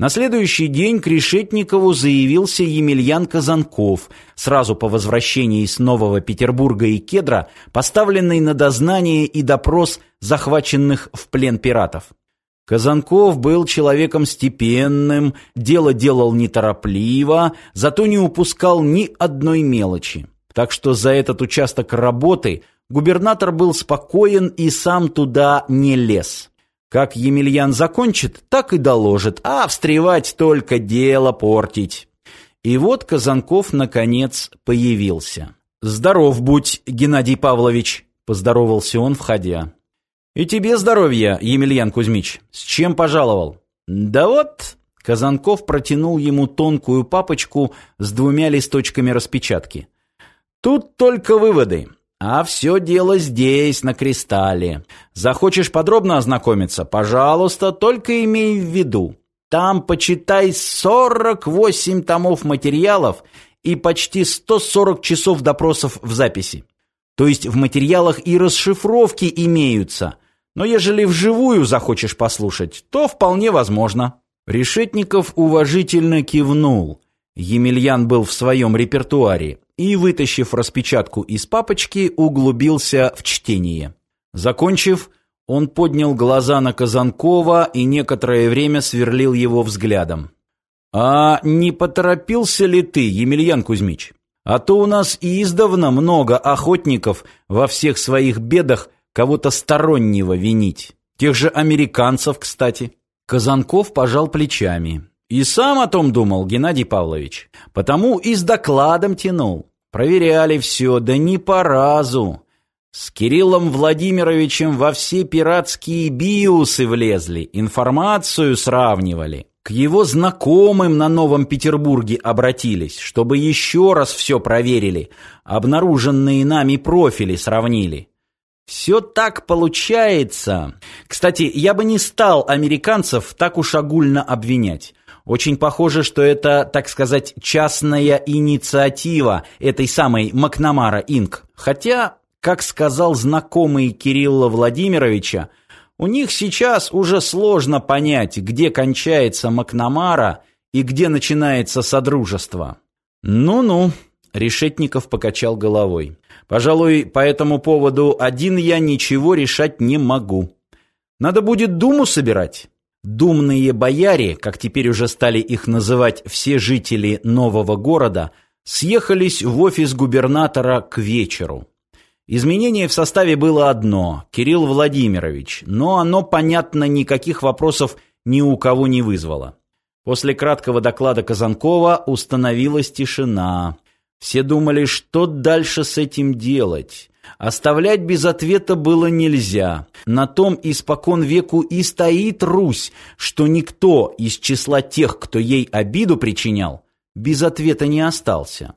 На следующий день к Решетникову заявился Емельян Казанков, сразу по возвращении из Нового Петербурга и Кедра, поставленный на дознание и допрос захваченных в плен пиратов. Казанков был человеком степенным, дело делал неторопливо, зато не упускал ни одной мелочи. Так что за этот участок работы губернатор был спокоен и сам туда не лез. Как Емельян закончит, так и доложит, а встревать только дело портить. И вот Казанков, наконец, появился. «Здоров будь, Геннадий Павлович», — поздоровался он, входя. «И тебе здоровья, Емельян Кузьмич. С чем пожаловал?» «Да вот...» Казанков протянул ему тонкую папочку с двумя листочками распечатки. «Тут только выводы. А все дело здесь, на кристалле. Захочешь подробно ознакомиться? Пожалуйста, только имей в виду. Там, почитай, 48 томов материалов и почти 140 часов допросов в записи. То есть в материалах и расшифровки имеются. Но ежели вживую захочешь послушать, то вполне возможно». Решетников уважительно кивнул. Емельян был в своем репертуаре и, вытащив распечатку из папочки, углубился в чтение. Закончив, он поднял глаза на Казанкова и некоторое время сверлил его взглядом. «А не поторопился ли ты, Емельян Кузьмич? А то у нас и издавна много охотников во всех своих бедах кого-то стороннего винить. Тех же американцев, кстати. Казанков пожал плечами. И сам о том думал Геннадий Павлович. Потому и с докладом тянул. Проверяли все, да не по разу. С Кириллом Владимировичем во все пиратские биусы влезли, информацию сравнивали. К его знакомым на Новом Петербурге обратились, чтобы еще раз все проверили, обнаруженные нами профили сравнили. Все так получается. Кстати, я бы не стал американцев так уж огульно обвинять. Очень похоже, что это, так сказать, частная инициатива этой самой Макнамара Инк. Хотя, как сказал знакомый Кирилла Владимировича, у них сейчас уже сложно понять, где кончается Макнамара и где начинается Содружество. Ну-ну, Решетников покачал головой. Пожалуй, по этому поводу один я ничего решать не могу. Надо будет думу собирать. Думные бояре, как теперь уже стали их называть все жители нового города, съехались в офис губернатора к вечеру. Изменение в составе было одно – Кирилл Владимирович, но оно, понятно, никаких вопросов ни у кого не вызвало. После краткого доклада Казанкова установилась тишина – все думали, что дальше с этим делать. Оставлять без ответа было нельзя. На том испокон веку и стоит Русь, что никто из числа тех, кто ей обиду причинял, без ответа не остался.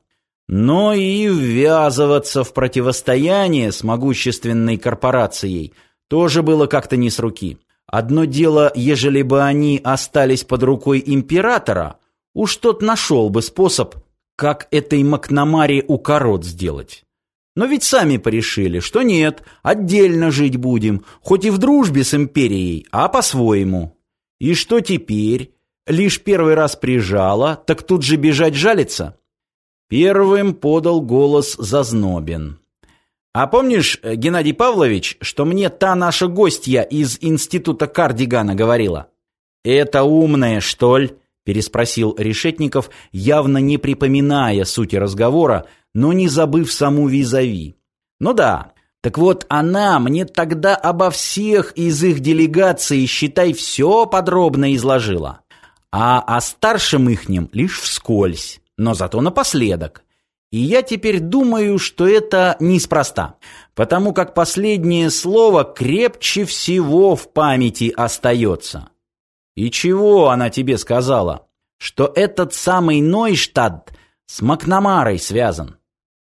Но и ввязываться в противостояние с могущественной корпорацией тоже было как-то не с руки. Одно дело, ежели бы они остались под рукой императора, уж тот нашел бы способ как этой Макнамаре укорот сделать. Но ведь сами порешили, что нет, отдельно жить будем, хоть и в дружбе с империей, а по-своему. И что теперь? Лишь первый раз прижала, так тут же бежать жалиться? Первым подал голос Зазнобин. «А помнишь, Геннадий Павлович, что мне та наша гостья из института Кардигана говорила? Это умная, что ли? Переспросил Решетников, явно не припоминая сути разговора, но не забыв саму визави. Ну да. Так вот, она мне тогда обо всех из их делегации, считай, все подробно изложила. А о старшем ихнем лишь вскользь, но зато напоследок. И я теперь думаю, что это неспроста, потому как последнее слово крепче всего в памяти остается. И чего она тебе сказала? Что этот самый Нойштадт с Макнамарой связан.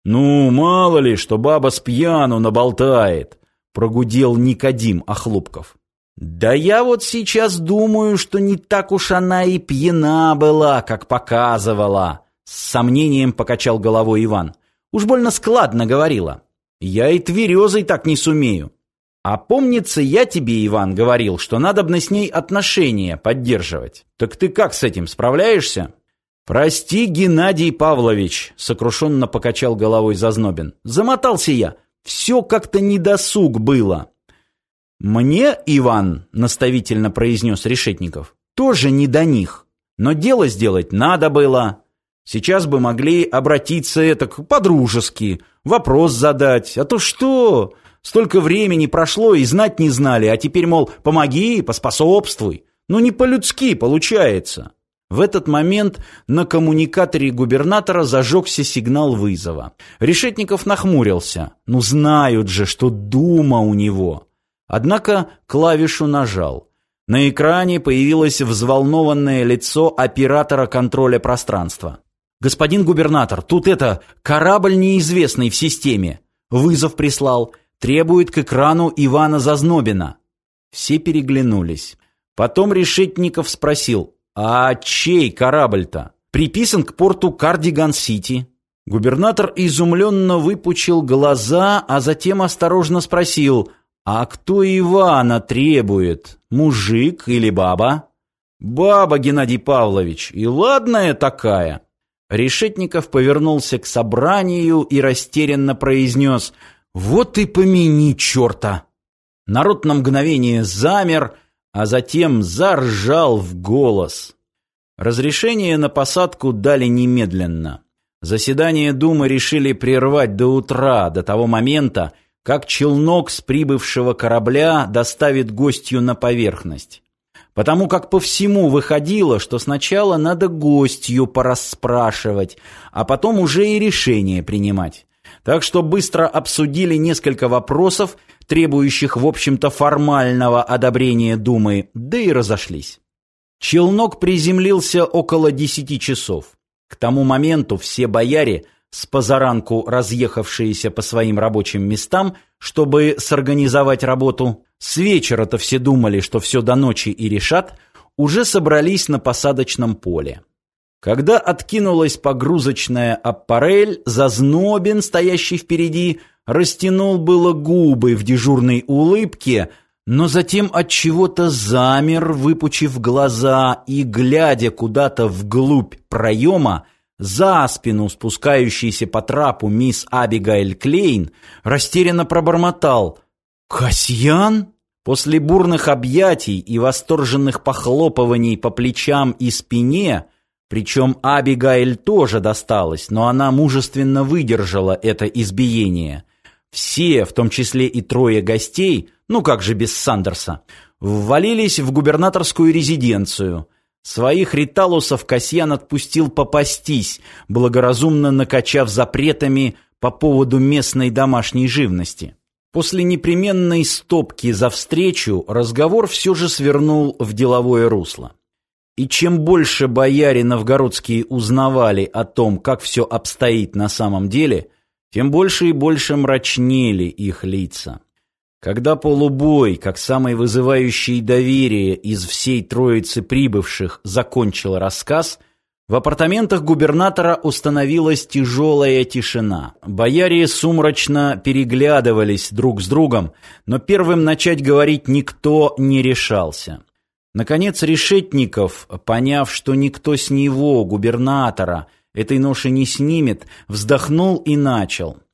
Ну, мало ли, что баба с пьяну наболтает, прогудел Никодим Охлопков. Да я вот сейчас думаю, что не так уж она и пьяна была, как показывала, с сомнением покачал головой Иван. Уж больно складно говорила. Я и тверезой так не сумею. А помнится, я тебе, Иван, говорил, что надо бы с ней отношения поддерживать. Так ты как с этим справляешься? Прости, Геннадий Павлович, сокрушенно покачал головой Зазнобин. Замотался я. Все как-то недосуг было. Мне, Иван, наставительно произнес Решетников, тоже не до них. Но дело сделать надо было. Сейчас бы могли обратиться это по-дружески, вопрос задать. А то что? Столько времени прошло и знать не знали, а теперь, мол, помоги, поспособствуй. Ну не по-людски получается. В этот момент на коммуникаторе губернатора зажегся сигнал вызова. Решетников нахмурился. Ну знают же, что дума у него. Однако клавишу нажал. На экране появилось взволнованное лицо оператора контроля пространства. «Господин губернатор, тут это, корабль неизвестный в системе. Вызов прислал. Требует к экрану Ивана Зазнобина». Все переглянулись. Потом Решетников спросил, «А чей корабль-то?» «Приписан к порту Кардиган-Сити». Губернатор изумленно выпучил глаза, а затем осторожно спросил, «А кто Ивана требует? Мужик или баба?» «Баба, Геннадий Павлович, и ладная такая!» Решетников повернулся к собранию и растерянно произнес «Вот и помяни черта!» Народ на мгновение замер, а затем заржал в голос. Разрешение на посадку дали немедленно. Заседание Думы решили прервать до утра, до того момента, как челнок с прибывшего корабля доставит гостью на поверхность потому как по всему выходило, что сначала надо гостью порасспрашивать, а потом уже и решение принимать. Так что быстро обсудили несколько вопросов, требующих, в общем-то, формального одобрения Думы, да и разошлись. Челнок приземлился около десяти часов. К тому моменту все бояре – с позаранку разъехавшиеся по своим рабочим местам, чтобы сорганизовать работу, с вечера-то все думали, что все до ночи и решат, уже собрались на посадочном поле. Когда откинулась погрузочная аппарель, Зазнобин, стоящий впереди, растянул было губы в дежурной улыбке, но затем от чего-то замер, выпучив глаза и глядя куда-то вглубь проема, за спину спускающейся по трапу мисс Абигайль Клейн, растерянно пробормотал «Касьян?» После бурных объятий и восторженных похлопываний по плечам и спине, причем Абигайль тоже досталось, но она мужественно выдержала это избиение, все, в том числе и трое гостей, ну как же без Сандерса, ввалились в губернаторскую резиденцию – Своих риталусов Касьян отпустил попастись, благоразумно накачав запретами по поводу местной домашней живности. После непременной стопки за встречу разговор все же свернул в деловое русло. И чем больше бояре новгородские узнавали о том, как все обстоит на самом деле, тем больше и больше мрачнели их лица. Когда полубой, как самый вызывающий доверие из всей троицы прибывших, закончил рассказ, в апартаментах губернатора установилась тяжелая тишина. Бояре сумрачно переглядывались друг с другом, но первым начать говорить никто не решался. Наконец Решетников, поняв, что никто с него, губернатора, этой ноши не снимет, вздохнул и начал –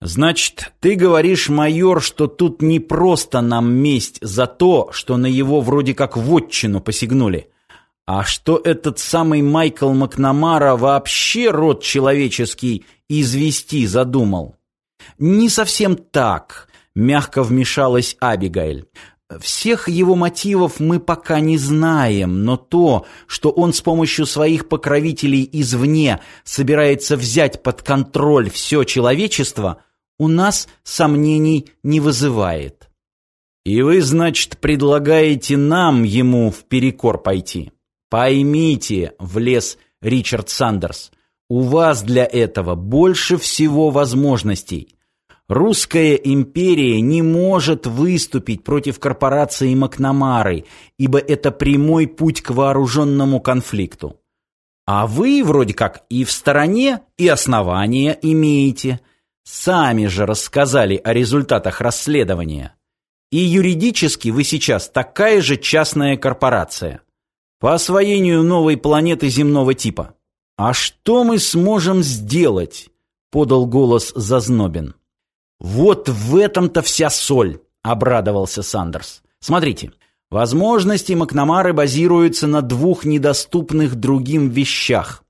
Значит, ты говоришь, майор, что тут не просто нам месть за то, что на его вроде как вотчину посягнули, а что этот самый Майкл Макнамара вообще род человеческий извести задумал? Не совсем так, мягко вмешалась Абигайль. Всех его мотивов мы пока не знаем, но то, что он с помощью своих покровителей извне собирается взять под контроль все человечество, у нас сомнений не вызывает. И вы, значит, предлагаете нам ему в перекор пойти? Поймите, влез Ричард Сандерс, у вас для этого больше всего возможностей. Русская империя не может выступить против корпорации Макнамары, ибо это прямой путь к вооруженному конфликту. А вы вроде как и в стороне, и основания имеете – Сами же рассказали о результатах расследования. И юридически вы сейчас такая же частная корпорация. По освоению новой планеты земного типа. А что мы сможем сделать? Подал голос Зазнобин. Вот в этом-то вся соль, обрадовался Сандерс. Смотрите, возможности Макнамары базируются на двух недоступных другим вещах.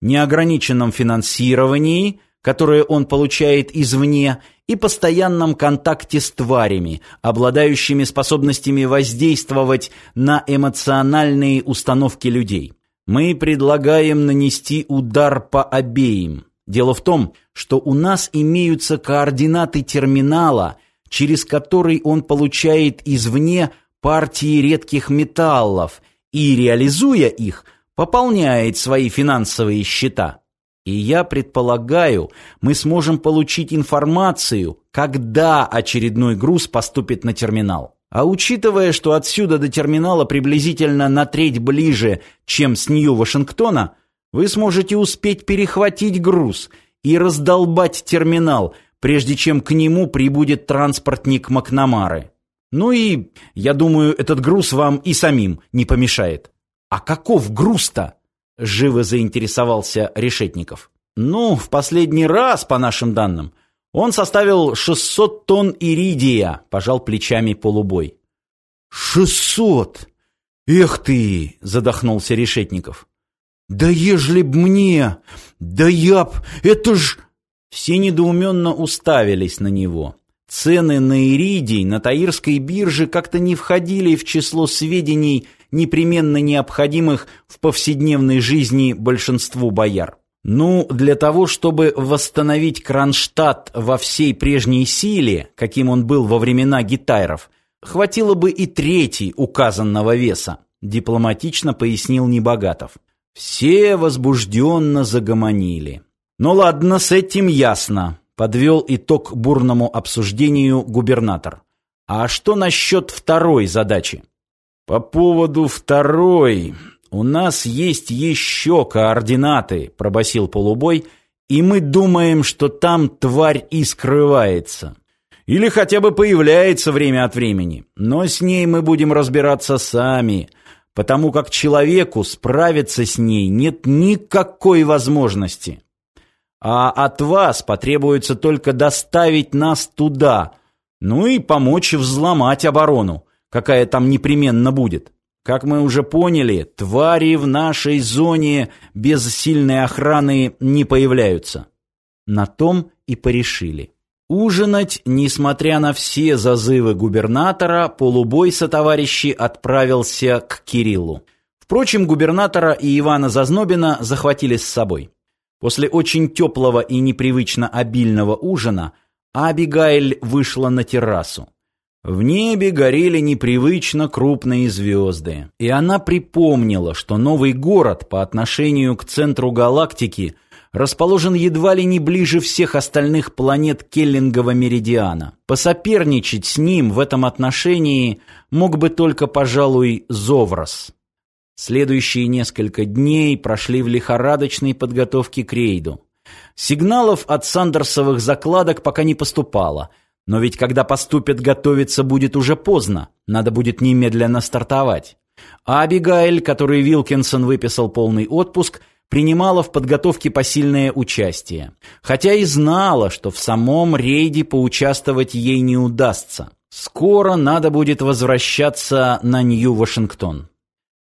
Неограниченном финансировании – которое он получает извне, и постоянном контакте с тварями, обладающими способностями воздействовать на эмоциональные установки людей. Мы предлагаем нанести удар по обеим. Дело в том, что у нас имеются координаты терминала, через который он получает извне партии редких металлов и, реализуя их, пополняет свои финансовые счета. И я предполагаю, мы сможем получить информацию, когда очередной груз поступит на терминал. А учитывая, что отсюда до терминала приблизительно на треть ближе, чем с Нью-Вашингтона, вы сможете успеть перехватить груз и раздолбать терминал, прежде чем к нему прибудет транспортник Макнамары. Ну и, я думаю, этот груз вам и самим не помешает. А каков груз-то? Живо заинтересовался Решетников. Ну, в последний раз, по нашим данным, он составил 600 тонн иридия, пожал плечами полубой. «Шестьсот! Эх ты!» — задохнулся Решетников. «Да ежели б мне! Да я б! Это ж...» Все недоуменно уставились на него. Цены на иридий на Таирской бирже как-то не входили в число сведений, непременно необходимых в повседневной жизни большинству бояр. Ну, для того, чтобы восстановить Кронштадт во всей прежней силе, каким он был во времена гитайров, хватило бы и третий указанного веса, дипломатично пояснил Небогатов. Все возбужденно загомонили. Ну ладно, с этим ясно, подвел итог бурному обсуждению губернатор. А что насчет второй задачи? По поводу второй, у нас есть еще координаты, пробасил полубой, и мы думаем, что там тварь и скрывается. Или хотя бы появляется время от времени. Но с ней мы будем разбираться сами, потому как человеку справиться с ней нет никакой возможности. А от вас потребуется только доставить нас туда, ну и помочь взломать оборону какая там непременно будет. Как мы уже поняли, твари в нашей зоне без сильной охраны не появляются. На том и порешили. Ужинать, несмотря на все зазывы губернатора, полубой товарищи отправился к Кириллу. Впрочем, губернатора и Ивана Зазнобина захватили с собой. После очень теплого и непривычно обильного ужина Абигайль вышла на террасу. В небе горели непривычно крупные звезды, и она припомнила, что новый город по отношению к центру галактики расположен едва ли не ближе всех остальных планет Келлингова меридиана. Посоперничать с ним в этом отношении мог бы только, пожалуй, Зоврос. Следующие несколько дней прошли в лихорадочной подготовке к рейду. Сигналов от сандерсовых закладок пока не поступало – но ведь когда поступят готовиться будет уже поздно, надо будет немедленно стартовать. А Абигаэль, которой Вилкинсон выписал полный отпуск, принимала в подготовке посильное участие. Хотя и знала, что в самом рейде поучаствовать ей не удастся. Скоро надо будет возвращаться на Нью-Вашингтон.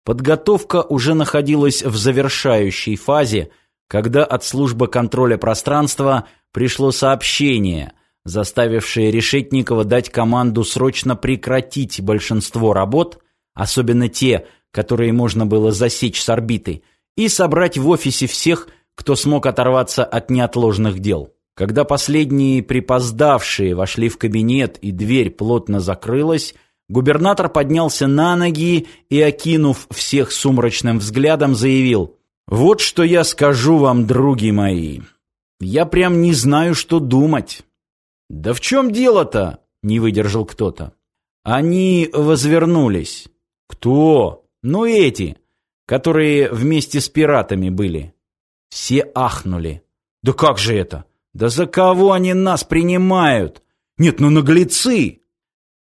Подготовка уже находилась в завершающей фазе, когда от службы контроля пространства пришло сообщение – заставившие Решетникова дать команду срочно прекратить большинство работ, особенно те, которые можно было засечь с орбиты, и собрать в офисе всех, кто смог оторваться от неотложных дел. Когда последние припоздавшие вошли в кабинет и дверь плотно закрылась, губернатор поднялся на ноги и, окинув всех сумрачным взглядом, заявил «Вот что я скажу вам, други мои. Я прям не знаю, что думать». «Да в чем дело-то?» — не выдержал кто-то. «Они возвернулись». «Кто?» «Ну эти, которые вместе с пиратами были». Все ахнули. «Да как же это? Да за кого они нас принимают? Нет, ну наглецы!»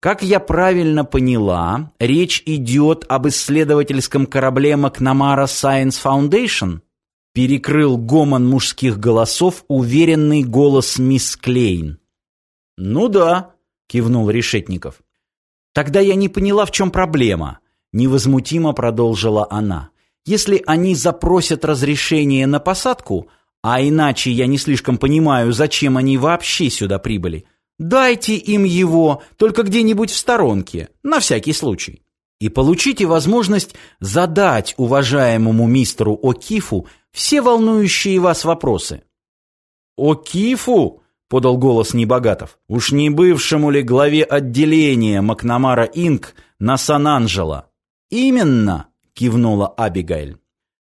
Как я правильно поняла, речь идет об исследовательском корабле Макнамара Science Foundation? Перекрыл гомон мужских голосов уверенный голос мисс Клейн. Ну да, кивнул Решетников. Тогда я не поняла, в чем проблема, невозмутимо продолжила она. Если они запросят разрешение на посадку, а иначе я не слишком понимаю, зачем они вообще сюда прибыли, Дайте им его, только где-нибудь в сторонке, на всякий случай. И получите возможность задать уважаемому мистеру О'Кифу все волнующие вас вопросы. «О'Кифу?» — подал голос Небогатов. «Уж не бывшему ли главе отделения Макнамара Инк на Сан-Анджело?» «Именно!» — кивнула Абигайль.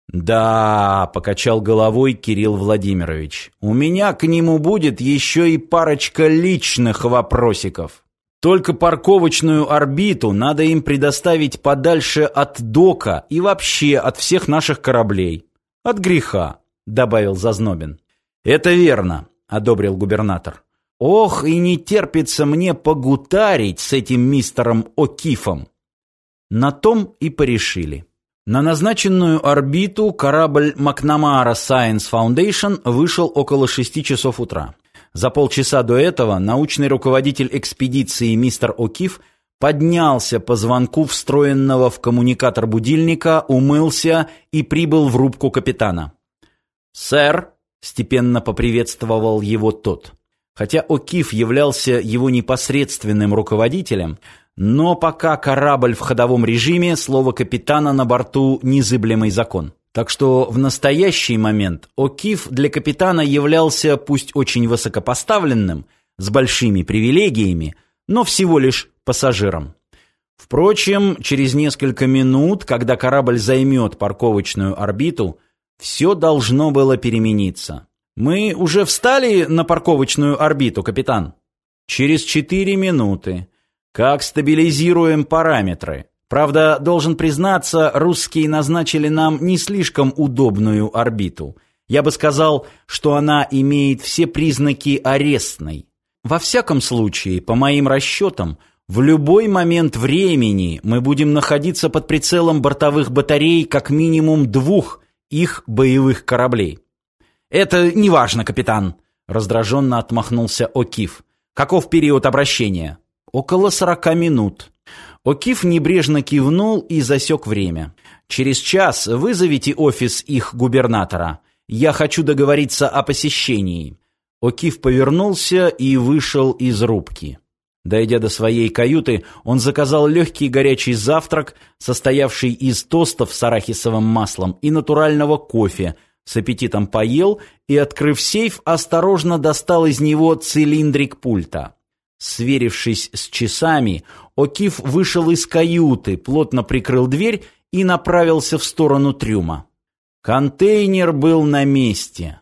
«Да», — покачал головой Кирилл Владимирович, «у меня к нему будет еще и парочка личных вопросиков. Только парковочную орбиту надо им предоставить подальше от дока и вообще от всех наших кораблей. От греха», — добавил Зазнобин. «Это верно», — одобрил губернатор. «Ох, и не терпится мне погутарить с этим мистером О'Кифом». На том и порешили. На назначенную орбиту корабль Макнамара Science Foundation вышел около 6 часов утра. За полчаса до этого научный руководитель экспедиции мистер О'Кив поднялся по звонку встроенного в коммуникатор будильника, умылся и прибыл в рубку капитана. «Сэр», — степенно поприветствовал его тот. Хотя О'Кив являлся его непосредственным руководителем, но пока корабль в ходовом режиме, слово капитана на борту – незыблемый закон. Так что в настоящий момент О'Кив для капитана являлся пусть очень высокопоставленным, с большими привилегиями, но всего лишь пассажиром. Впрочем, через несколько минут, когда корабль займет парковочную орбиту, все должно было перемениться. «Мы уже встали на парковочную орбиту, капитан?» «Через четыре минуты. Как стабилизируем параметры? Правда, должен признаться, русские назначили нам не слишком удобную орбиту. Я бы сказал, что она имеет все признаки арестной. Во всяком случае, по моим расчетам, в любой момент времени мы будем находиться под прицелом бортовых батарей как минимум двух их боевых кораблей. «Это неважно, капитан», — раздраженно отмахнулся О'Кив. «Каков период обращения?» Около сорока минут. Окиф небрежно кивнул и засек время. Через час вызовите офис их губернатора. Я хочу договориться о посещении. Окиф повернулся и вышел из рубки. Дойдя до своей каюты, он заказал легкий горячий завтрак, состоявший из тостов с арахисовым маслом и натурального кофе, с аппетитом поел и, открыв сейф, осторожно достал из него цилиндрик пульта. Сверившись с часами, Окиф вышел из каюты, плотно прикрыл дверь и направился в сторону трюма. Контейнер был на месте.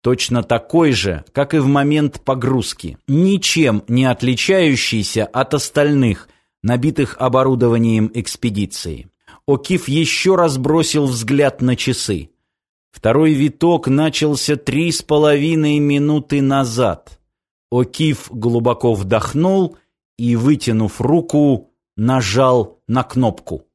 Точно такой же, как и в момент погрузки, ничем не отличающийся от остальных, набитых оборудованием экспедиции. Окиф еще раз бросил взгляд на часы. Второй виток начался три с половиной минуты назад. Окиф глубоко вдохнул и, вытянув руку, нажал на кнопку.